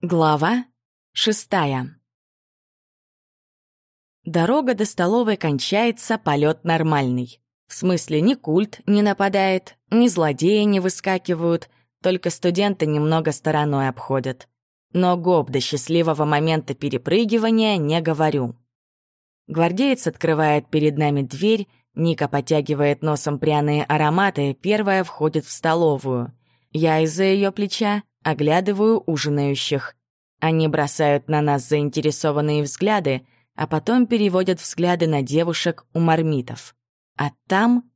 Глава шестая. Дорога до столовой кончается, полет нормальный. В смысле, ни культ не нападает, ни злодеи не выскакивают, только студенты немного стороной обходят. Но гоп до счастливого момента перепрыгивания не говорю. Гвардеец открывает перед нами дверь, Ника подтягивает носом пряные ароматы, первая входит в столовую. Я из-за ее плеча оглядываю ужинающих. Они бросают на нас заинтересованные взгляды, а потом переводят взгляды на девушек у мармитов. А там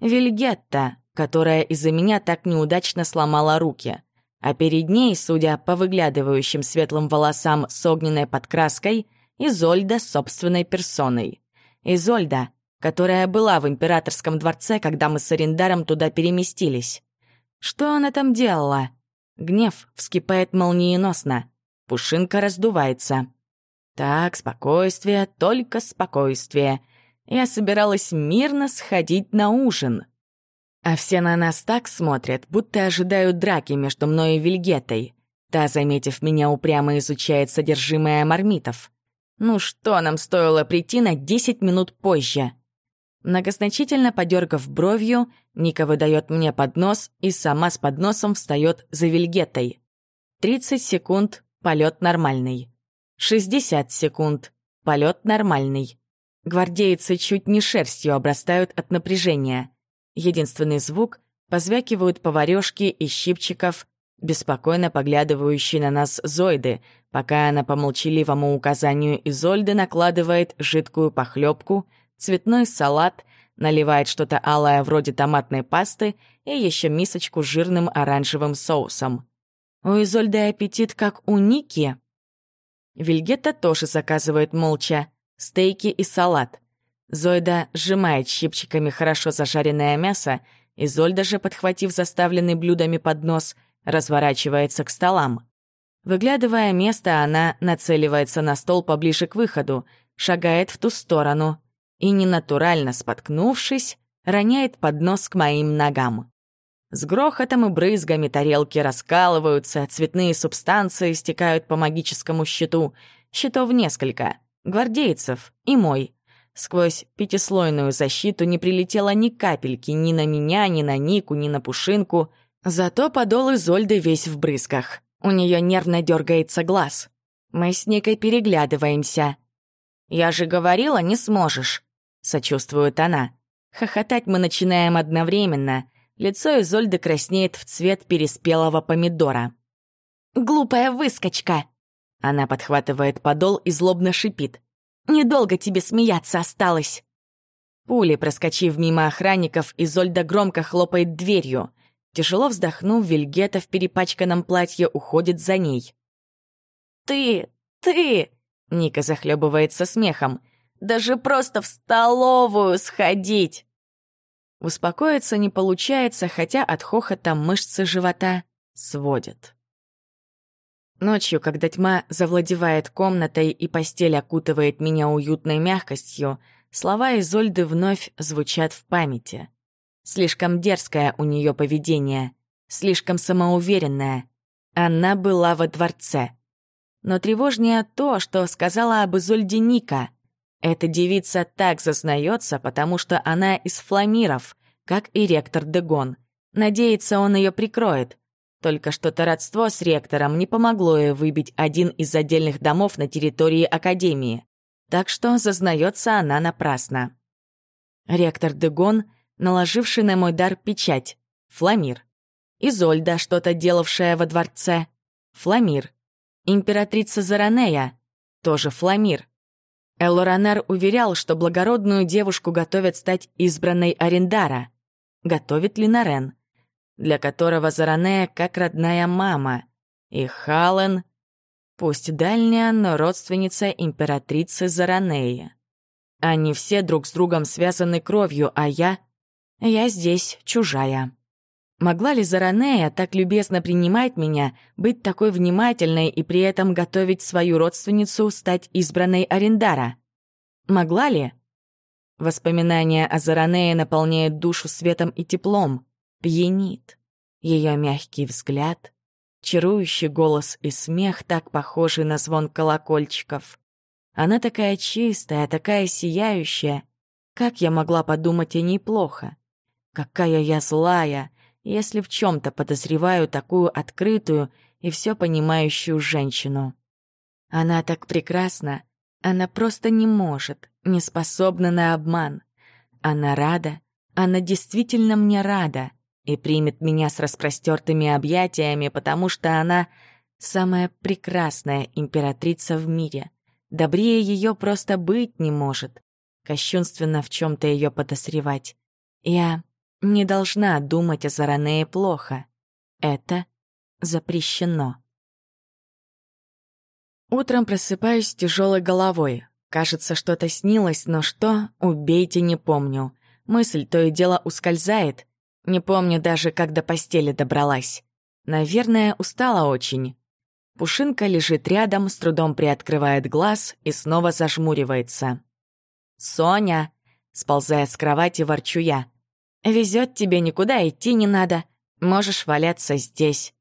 Вильгетта, которая из-за меня так неудачно сломала руки. А перед ней, судя по выглядывающим светлым волосам с огненной подкраской, Изольда собственной персоной. Изольда, которая была в императорском дворце, когда мы с Арендаром туда переместились. Что она там делала? Гнев вскипает молниеносно. Пушинка раздувается. Так, спокойствие, только спокойствие. Я собиралась мирно сходить на ужин. А все на нас так смотрят, будто ожидают драки между мной и Вильгетой. Та, заметив меня, упрямо изучает содержимое мармитов. Ну что нам стоило прийти на 10 минут позже? Многозначительно подергав бровью, Ника выдает мне поднос и сама с подносом встает за Вильгетой. 30 секунд, полет нормальный. 60 секунд, полет нормальный. Гвардейцы чуть не шерстью обрастают от напряжения. Единственный звук — позвякивают поварёшки и щипчиков, беспокойно поглядывающие на нас Зойды, пока она по молчаливому указанию Изольды накладывает жидкую похлебку — цветной салат, наливает что-то алое вроде томатной пасты и еще мисочку с жирным оранжевым соусом. У Изольды аппетит, как у Ники. Вильгетта тоже заказывает молча стейки и салат. Зойда сжимает щипчиками хорошо зажаренное мясо, Изольда же, подхватив заставленный блюдами поднос, разворачивается к столам. Выглядывая место, она нацеливается на стол поближе к выходу, шагает в ту сторону и, ненатурально споткнувшись, роняет поднос к моим ногам. С грохотом и брызгами тарелки раскалываются, цветные субстанции стекают по магическому щиту. Щитов несколько. Гвардейцев и мой. Сквозь пятислойную защиту не прилетело ни капельки ни на меня, ни на Нику, ни на Пушинку. Зато подол Изольды весь в брызгах. У нее нервно дергается глаз. Мы с Никой переглядываемся. «Я же говорила, не сможешь», сочувствует она. Хохотать мы начинаем одновременно. Лицо Изольды краснеет в цвет переспелого помидора. «Глупая выскочка!» Она подхватывает подол и злобно шипит. «Недолго тебе смеяться осталось!» Пули, проскочив мимо охранников, Изольда громко хлопает дверью. Тяжело вздохнув, Вильгета в перепачканном платье уходит за ней. «Ты! Ты!» Ника захлебывается смехом. Даже просто в столовую сходить!» Успокоиться не получается, хотя от хохота мышцы живота сводят. Ночью, когда тьма завладевает комнатой и постель окутывает меня уютной мягкостью, слова Изольды вновь звучат в памяти. Слишком дерзкое у нее поведение, слишком самоуверенное. Она была во дворце. Но тревожнее то, что сказала об Изольде Ника — эта девица так зазнается, потому что она из фламиров, как и ректор Дегон. Надеется, он ее прикроет. Только что-то родство с ректором не помогло ей выбить один из отдельных домов на территории Академии. Так что зазнается она напрасно. Ректор Дегон, наложивший на мой дар печать. Фламир. Изольда, что-то делавшая во дворце. Фламир. Императрица Заранея. Тоже Фламир. Элоранер уверял, что благородную девушку готовят стать избранной Арендара. Готовит ли Нарен, для которого Заранея как родная мама, и Хален, пусть дальняя, но родственница императрицы Заранеи. Они все друг с другом связаны кровью, а я... Я здесь чужая. Могла ли Заранея так любезно принимать меня, быть такой внимательной и при этом готовить свою родственницу стать избранной Арендара? Могла ли? Воспоминания о Заранее наполняют душу светом и теплом, пьянит. Ее мягкий взгляд, Чарующий голос и смех, так похожий на звон колокольчиков. Она такая чистая, такая сияющая. Как я могла подумать о ней плохо? Какая я злая, если в чем то подозреваю такую открытую и все понимающую женщину. Она так прекрасна, она просто не может, не способна на обман. Она рада, она действительно мне рада и примет меня с распростертыми объятиями, потому что она самая прекрасная императрица в мире. Добрее ее просто быть не может. Кощунственно в чем то ее подозревать. Я не должна думать о Заранее плохо. Это запрещено. Утром просыпаюсь с тяжелой головой. Кажется, что-то снилось, но что, убейте, не помню. Мысль то и дело ускользает. Не помню даже, как до постели добралась. Наверное, устала очень. Пушинка лежит рядом, с трудом приоткрывает глаз и снова зажмуривается. «Соня!» — сползая с кровати, ворчу я. Везет тебе, никуда идти не надо. Можешь валяться здесь.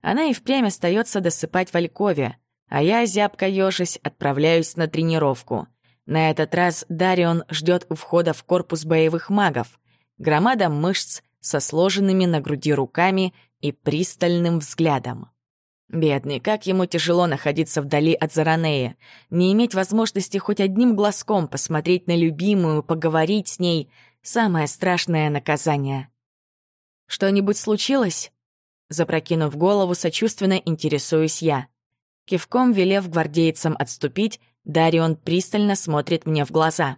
Она и впрямь остается досыпать в Алькове, а я, зябко ёжись, отправляюсь на тренировку. На этот раз Дарион ждет у входа в корпус боевых магов. Громада мышц со сложенными на груди руками и пристальным взглядом. Бедный, как ему тяжело находиться вдали от Заранея, не иметь возможности хоть одним глазком посмотреть на любимую, поговорить с ней — Самое страшное наказание. «Что-нибудь случилось?» Запрокинув голову, сочувственно интересуюсь я. Кивком велев гвардейцам отступить, Дарион пристально смотрит мне в глаза.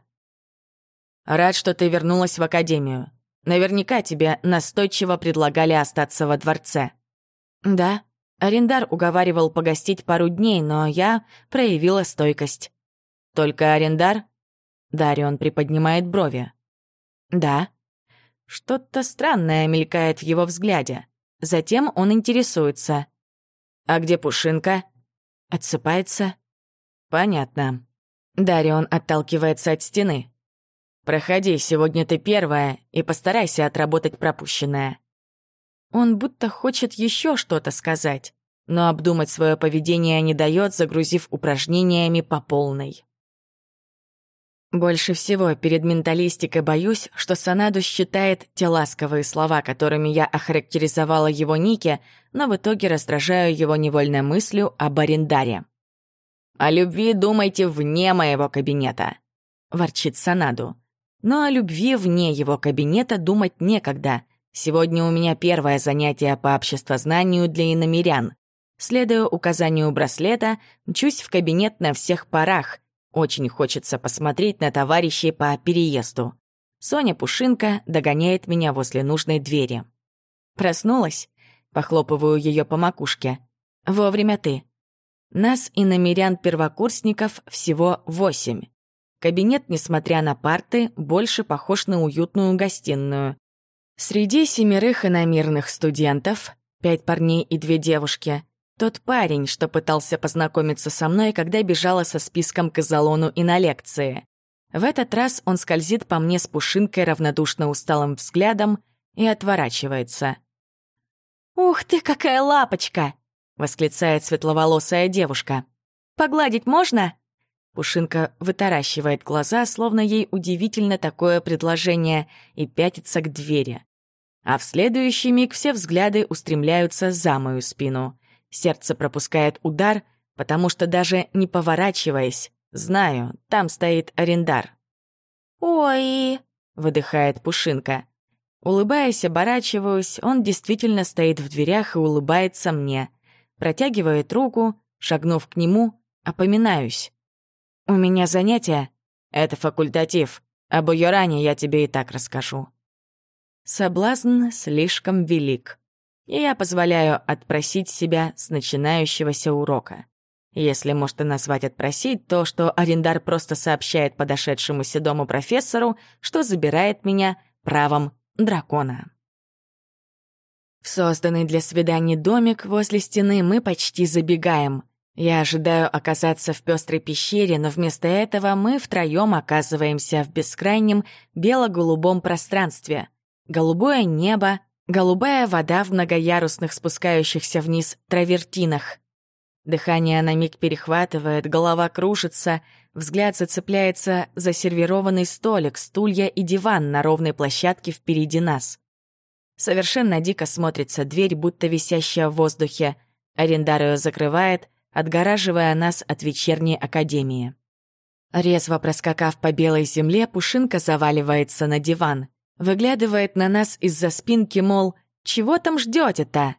«Рад, что ты вернулась в академию. Наверняка тебе настойчиво предлагали остаться во дворце». «Да», Арендар уговаривал погостить пару дней, но я проявила стойкость. «Только Арендар?» Дарион приподнимает брови. «Да». Что-то странное мелькает в его взгляде. Затем он интересуется. «А где Пушинка?» Отсыпается. «Понятно». Дарион отталкивается от стены. «Проходи, сегодня ты первая, и постарайся отработать пропущенное». Он будто хочет еще что-то сказать, но обдумать свое поведение не дает, загрузив упражнениями по полной. Больше всего перед менталистикой боюсь, что Санаду считает те ласковые слова, которыми я охарактеризовала его Нике, но в итоге раздражаю его невольной мыслью об арендаре. «О любви думайте вне моего кабинета», — ворчит Санаду. «Но о любви вне его кабинета думать некогда. Сегодня у меня первое занятие по обществознанию для иномерян. Следуя указанию браслета, мчусь в кабинет на всех парах — очень хочется посмотреть на товарищей по переезду. Соня Пушинка догоняет меня возле нужной двери. Проснулась? Похлопываю ее по макушке. Вовремя ты. Нас и намерян первокурсников всего восемь. Кабинет, несмотря на парты, больше похож на уютную гостиную. Среди семерых иномирных студентов, пять парней и две девушки, тот парень, что пытался познакомиться со мной, когда бежала со списком к изолону и на лекции. В этот раз он скользит по мне с пушинкой равнодушно усталым взглядом и отворачивается. «Ух ты, какая лапочка!» — восклицает светловолосая девушка. «Погладить можно?» Пушинка вытаращивает глаза, словно ей удивительно такое предложение, и пятится к двери. А в следующий миг все взгляды устремляются за мою спину. Сердце пропускает удар, потому что даже не поворачиваясь, знаю, там стоит арендар. «Ой!» — выдыхает Пушинка. Улыбаясь, оборачиваюсь, он действительно стоит в дверях и улыбается мне. Протягивает руку, шагнув к нему, опоминаюсь. «У меня занятие?» «Это факультатив. Об ее ране я тебе и так расскажу». Соблазн слишком велик и я позволяю отпросить себя с начинающегося урока. Если можно назвать отпросить то, что арендар просто сообщает подошедшему седому профессору, что забирает меня правом дракона. В созданный для свиданий домик возле стены мы почти забегаем. Я ожидаю оказаться в пестрой пещере, но вместо этого мы втроем оказываемся в бескрайнем бело-голубом пространстве. Голубое небо, Голубая вода в многоярусных спускающихся вниз травертинах. Дыхание на миг перехватывает, голова кружится, взгляд зацепляется за сервированный столик, стулья и диван на ровной площадке впереди нас. Совершенно дико смотрится дверь, будто висящая в воздухе. Арендар ее закрывает, отгораживая нас от вечерней академии. Резво проскакав по белой земле, Пушинка заваливается на диван. Выглядывает на нас из-за спинки, мол, «Чего там ждете-то?»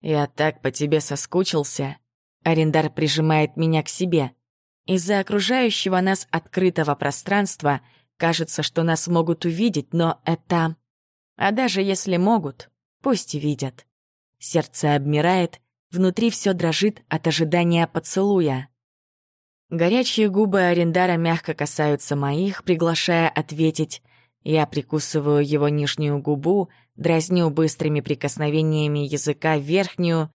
«Я так по тебе соскучился», Арендар прижимает меня к себе. Из-за окружающего нас открытого пространства кажется, что нас могут увидеть, но это... А даже если могут, пусть и видят. Сердце обмирает, внутри все дрожит от ожидания поцелуя. Горячие губы Арендара мягко касаются моих, приглашая ответить. Я прикусываю его нижнюю губу, дразню быстрыми прикосновениями языка верхнюю,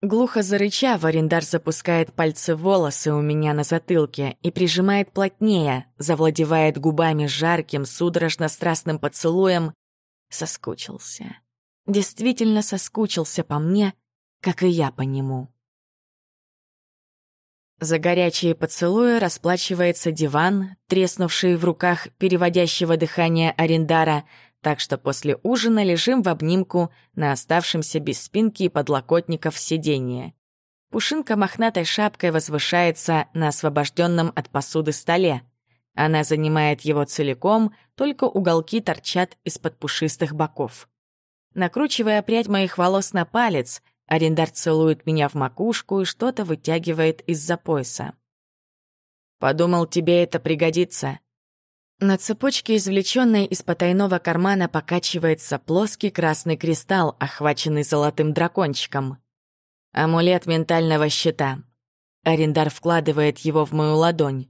Глухо зарычав, арендар запускает пальцы в волосы у меня на затылке и прижимает плотнее, завладевает губами жарким, судорожно-страстным поцелуем. Соскучился. Действительно соскучился по мне, как и я по нему. За горячие поцелуи расплачивается диван, треснувший в руках переводящего дыхание арендара — так что после ужина лежим в обнимку на оставшемся без спинки и подлокотников сиденье. Пушинка мохнатой шапкой возвышается на освобожденном от посуды столе. Она занимает его целиком, только уголки торчат из-под пушистых боков. Накручивая прядь моих волос на палец, арендар целует меня в макушку и что-то вытягивает из-за пояса. «Подумал, тебе это пригодится», на цепочке, извлеченной из потайного кармана, покачивается плоский красный кристалл, охваченный золотым дракончиком. Амулет ментального щита. Арендар вкладывает его в мою ладонь.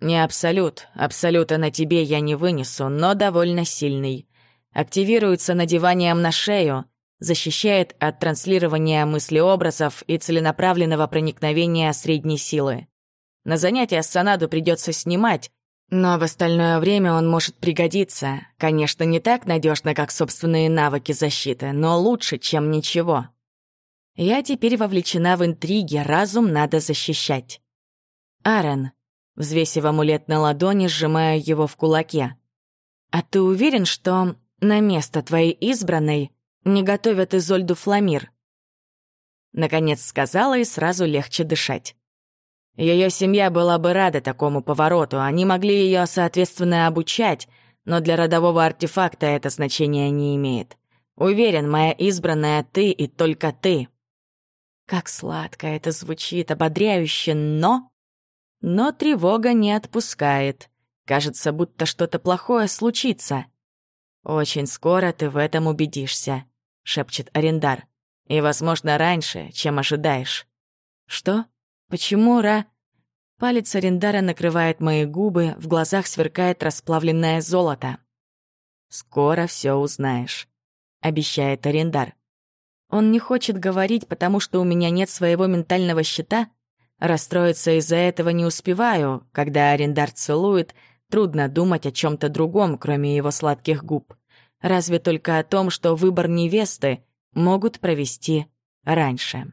Не абсолют, абсолюта на тебе я не вынесу, но довольно сильный. Активируется надеванием на шею, защищает от транслирования мыслеобразов и целенаправленного проникновения средней силы. На занятия с Санаду придется снимать, но в остальное время он может пригодиться. Конечно, не так надежно, как собственные навыки защиты, но лучше, чем ничего. Я теперь вовлечена в интриги, разум надо защищать. Аарон, взвесив амулет на ладони, сжимая его в кулаке. А ты уверен, что на место твоей избранной не готовят Изольду Фламир? Наконец сказала и сразу легче дышать. Ее семья была бы рада такому повороту, они могли ее, соответственно, обучать, но для родового артефакта это значения не имеет. Уверен, моя избранная ты и только ты. Как сладко это звучит, ободряюще, но... Но тревога не отпускает. Кажется, будто что-то плохое случится. «Очень скоро ты в этом убедишься», — шепчет Арендар. «И, возможно, раньше, чем ожидаешь». «Что?» Почему Ра... Палец Арендара накрывает мои губы, в глазах сверкает расплавленное золото. «Скоро все узнаешь», — обещает Арендар. Он не хочет говорить, потому что у меня нет своего ментального щита. Расстроиться из-за этого не успеваю. Когда Арендар целует, трудно думать о чем то другом, кроме его сладких губ. Разве только о том, что выбор невесты могут провести раньше.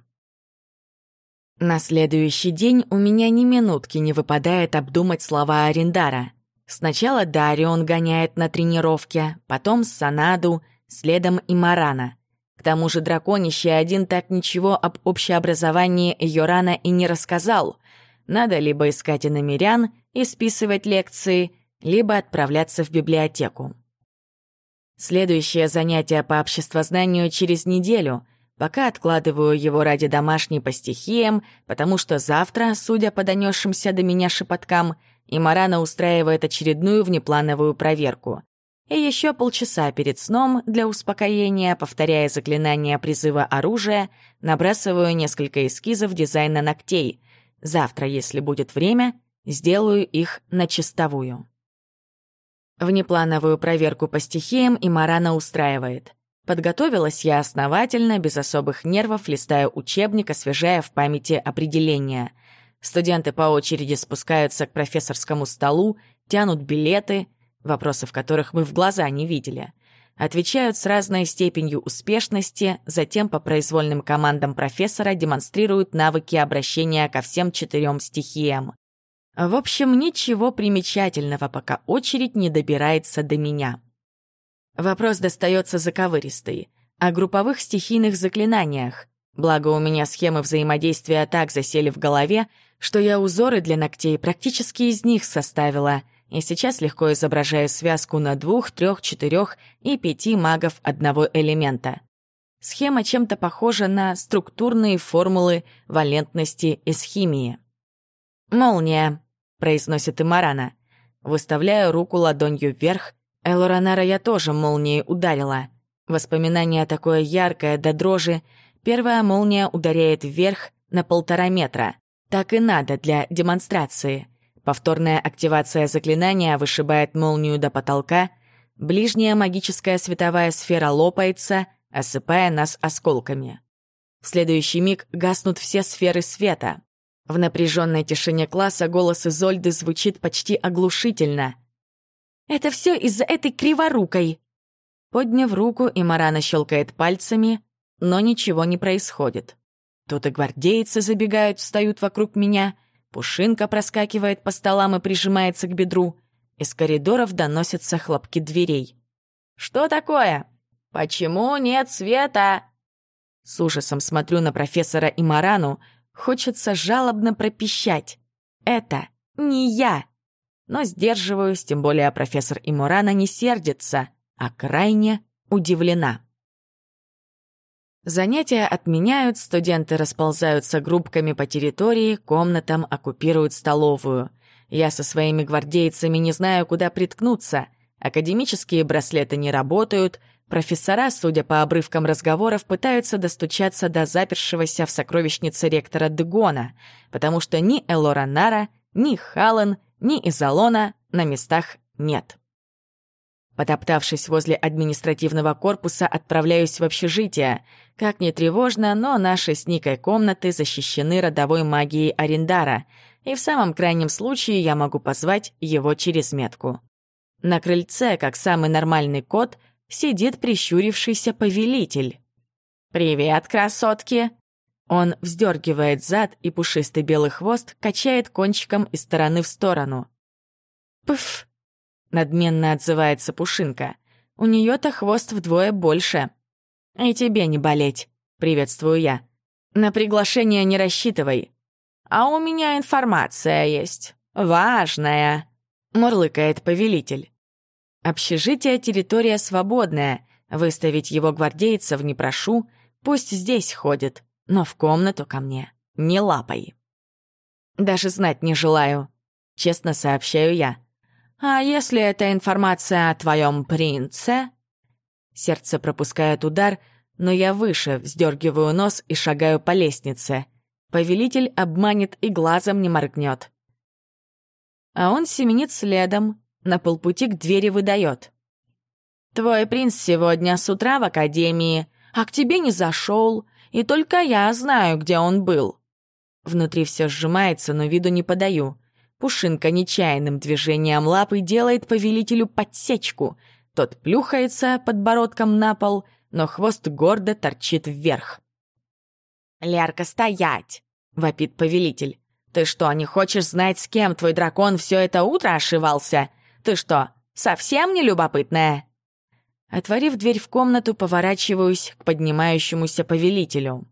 На следующий день у меня ни минутки не выпадает обдумать слова Арендара. Сначала Дарион гоняет на тренировке, потом Санаду, следом и Марана. К тому же драконище один так ничего об общеобразовании Йорана и не рассказал. Надо либо искать иномерян и списывать лекции, либо отправляться в библиотеку. Следующее занятие по обществознанию через неделю — Пока откладываю его ради домашней по стихиям, потому что завтра, судя по донесшимся до меня шепоткам, Имарана устраивает очередную внеплановую проверку. И еще полчаса перед сном для успокоения, повторяя заклинание призыва оружия, набрасываю несколько эскизов дизайна ногтей. Завтра, если будет время, сделаю их на чистовую. Внеплановую проверку по стихиям Имарана устраивает — Подготовилась я основательно, без особых нервов, листая учебник, освежая в памяти определения. Студенты по очереди спускаются к профессорскому столу, тянут билеты, вопросы в которых мы в глаза не видели. Отвечают с разной степенью успешности, затем по произвольным командам профессора демонстрируют навыки обращения ко всем четырем стихиям. В общем, ничего примечательного, пока очередь не добирается до меня. Вопрос достается заковыристый. О групповых стихийных заклинаниях. Благо, у меня схемы взаимодействия так засели в голове, что я узоры для ногтей практически из них составила, и сейчас легко изображаю связку на двух, трех, четырех и пяти магов одного элемента. Схема чем-то похожа на структурные формулы валентности из химии. «Молния», — произносит Имарана. Выставляю руку ладонью вверх. Элоранара я тоже молнией ударила. Воспоминание такое яркое до дрожи. Первая молния ударяет вверх на полтора метра. Так и надо для демонстрации. Повторная активация заклинания вышибает молнию до потолка. Ближняя магическая световая сфера лопается, осыпая нас осколками. В следующий миг гаснут все сферы света. В напряженной тишине класса голос Изольды звучит почти оглушительно. «Это все из-за этой криворукой!» Подняв руку, Имарана щелкает пальцами, но ничего не происходит. Тут и гвардейцы забегают, встают вокруг меня, Пушинка проскакивает по столам и прижимается к бедру. Из коридоров доносятся хлопки дверей. «Что такое? Почему нет света?» С ужасом смотрю на профессора Имарану, Хочется жалобно пропищать. Это не я. Но сдерживаюсь, тем более профессор Имурана не сердится, а крайне удивлена. Занятия отменяют, студенты расползаются группками по территории, комнатам оккупируют столовую. Я со своими гвардейцами не знаю, куда приткнуться. Академические браслеты не работают, Профессора, судя по обрывкам разговоров, пытаются достучаться до запершегося в сокровищнице ректора Дегона, потому что ни Элора Нара, ни Хален, ни Изолона на местах нет. Потоптавшись возле административного корпуса, отправляюсь в общежитие. Как ни тревожно, но наши с Никой комнаты защищены родовой магией Арендара, и в самом крайнем случае я могу позвать его через метку. На крыльце, как самый нормальный кот — сидит прищурившийся повелитель. «Привет, красотки!» Он вздергивает зад, и пушистый белый хвост качает кончиком из стороны в сторону. «Пф!» — надменно отзывается Пушинка. «У нее-то хвост вдвое больше». «И тебе не болеть», — приветствую я. «На приглашение не рассчитывай». «А у меня информация есть. Важная», — мурлыкает повелитель. Общежитие — территория свободная, выставить его гвардейцев не прошу, пусть здесь ходит, но в комнату ко мне не лапай. Даже знать не желаю, честно сообщаю я. А если это информация о твоем принце? Сердце пропускает удар, но я выше, вздергиваю нос и шагаю по лестнице. Повелитель обманет и глазом не моргнет. А он семенит следом, на полпути к двери выдает. «Твой принц сегодня с утра в академии, а к тебе не зашел, и только я знаю, где он был». Внутри все сжимается, но виду не подаю. Пушинка нечаянным движением лапы делает повелителю подсечку. Тот плюхается подбородком на пол, но хвост гордо торчит вверх. «Лярка, стоять!» — вопит повелитель. «Ты что, не хочешь знать, с кем твой дракон все это утро ошивался? Ты что, совсем не любопытная?» Отворив дверь в комнату, поворачиваюсь к поднимающемуся повелителю.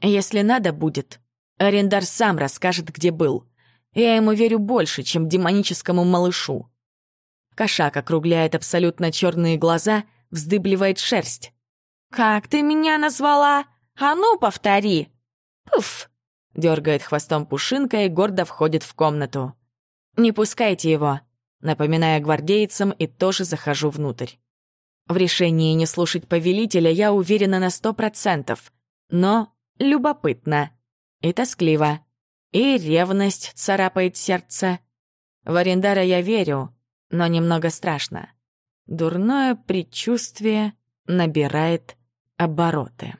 «Если надо будет, Арендар сам расскажет, где был. Я ему верю больше, чем демоническому малышу». Кошак округляет абсолютно черные глаза, вздыбливает шерсть. «Как ты меня назвала? А ну, повтори!» «Пуф!» — дергает хвостом пушинка и гордо входит в комнату. «Не пускайте его. Напоминая гвардейцам, и тоже захожу внутрь. В решении не слушать повелителя я уверена на сто процентов, но любопытно и тоскливо, и ревность царапает сердце. В Арендара я верю, но немного страшно. Дурное предчувствие набирает обороты.